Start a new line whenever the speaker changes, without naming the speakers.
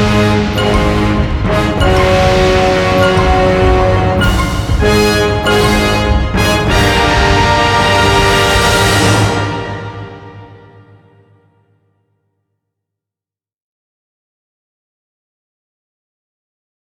Música